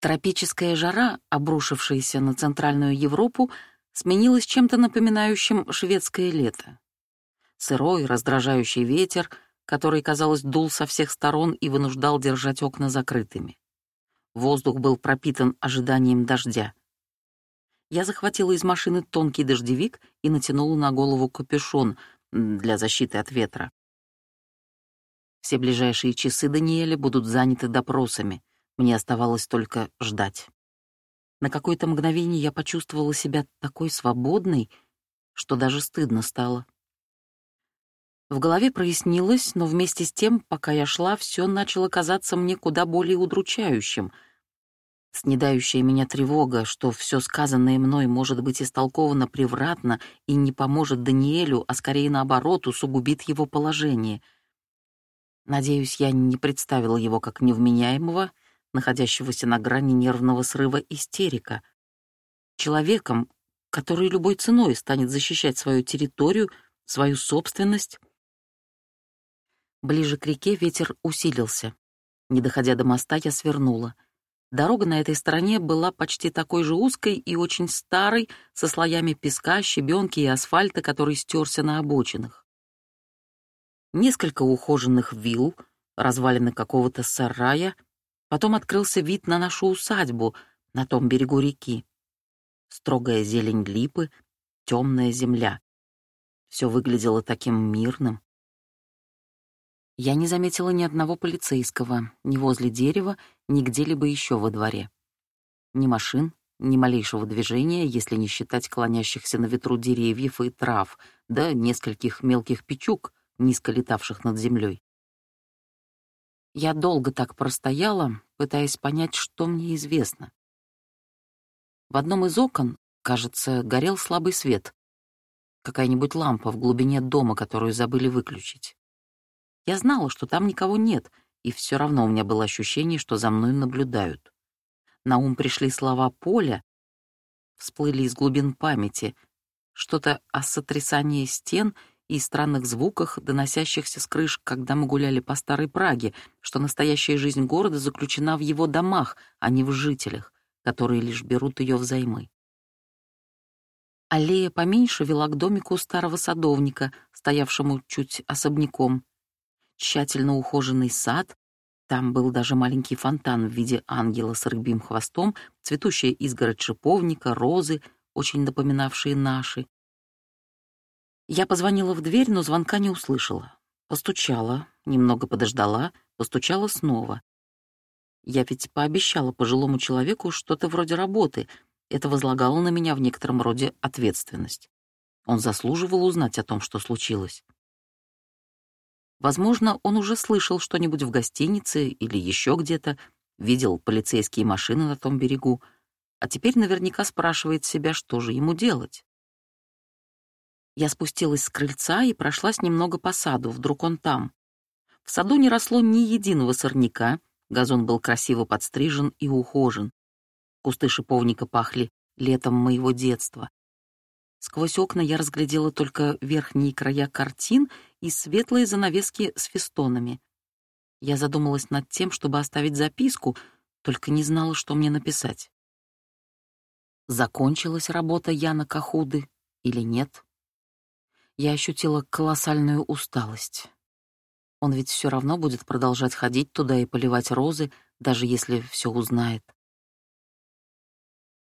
Тропическая жара, обрушившаяся на Центральную Европу, сменилась чем-то напоминающим шведское лето. Сырой, раздражающий ветер, который, казалось, дул со всех сторон и вынуждал держать окна закрытыми. Воздух был пропитан ожиданием дождя. Я захватила из машины тонкий дождевик и натянула на голову капюшон для защиты от ветра. Все ближайшие часы Даниэля будут заняты допросами. Мне оставалось только ждать. На какое-то мгновение я почувствовала себя такой свободной, что даже стыдно стало. В голове прояснилось, но вместе с тем, пока я шла, все начало казаться мне куда более удручающим. Снедающая меня тревога, что все сказанное мной может быть истолковано превратно и не поможет Даниэлю, а скорее наоборот, усугубит его положение. Надеюсь, я не представила его как невменяемого, находящегося на грани нервного срыва истерика. Человеком, который любой ценой станет защищать свою территорию, свою собственность, Ближе к реке ветер усилился. Не доходя до моста, я свернула. Дорога на этой стороне была почти такой же узкой и очень старой, со слоями песка, щебенки и асфальта, который стерся на обочинах. Несколько ухоженных вилл, развалины какого-то сарая, потом открылся вид на нашу усадьбу на том берегу реки. Строгая зелень липы, темная земля. Все выглядело таким мирным. Я не заметила ни одного полицейского, ни возле дерева, ни где-либо еще во дворе. Ни машин, ни малейшего движения, если не считать клонящихся на ветру деревьев и трав, да нескольких мелких печук, низко летавших над землей. Я долго так простояла, пытаясь понять, что мне известно. В одном из окон, кажется, горел слабый свет. Какая-нибудь лампа в глубине дома, которую забыли выключить. Я знала, что там никого нет, и все равно у меня было ощущение, что за мной наблюдают. На ум пришли слова Поля, всплыли из глубин памяти, что-то о сотрясании стен и странных звуках, доносящихся с крыш, когда мы гуляли по Старой Праге, что настоящая жизнь города заключена в его домах, а не в жителях, которые лишь берут ее взаймы. Аллея поменьше вела к домику старого садовника, стоявшему чуть особняком тщательно ухоженный сад, там был даже маленький фонтан в виде ангела с рыбьим хвостом, цветущая изгородь шиповника, розы, очень напоминавшие наши. Я позвонила в дверь, но звонка не услышала. Постучала, немного подождала, постучала снова. Я ведь пообещала пожилому человеку что-то вроде работы. Это возлагало на меня в некотором роде ответственность. Он заслуживал узнать о том, что случилось. Возможно, он уже слышал что-нибудь в гостинице или еще где-то, видел полицейские машины на том берегу, а теперь наверняка спрашивает себя, что же ему делать. Я спустилась с крыльца и прошлась немного по саду, вдруг он там. В саду не росло ни единого сорняка, газон был красиво подстрижен и ухожен. Кусты шиповника пахли летом моего детства. Сквозь окна я разглядела только верхние края картин и светлые занавески с фестонами. Я задумалась над тем, чтобы оставить записку, только не знала, что мне написать. Закончилась работа Яна Кахуды или нет? Я ощутила колоссальную усталость. Он ведь все равно будет продолжать ходить туда и поливать розы, даже если все узнает.